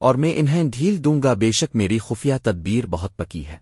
اور میں انہیں ڈھیل دوں گا بے شک میری خفیہ تدبیر بہت پکی ہے۔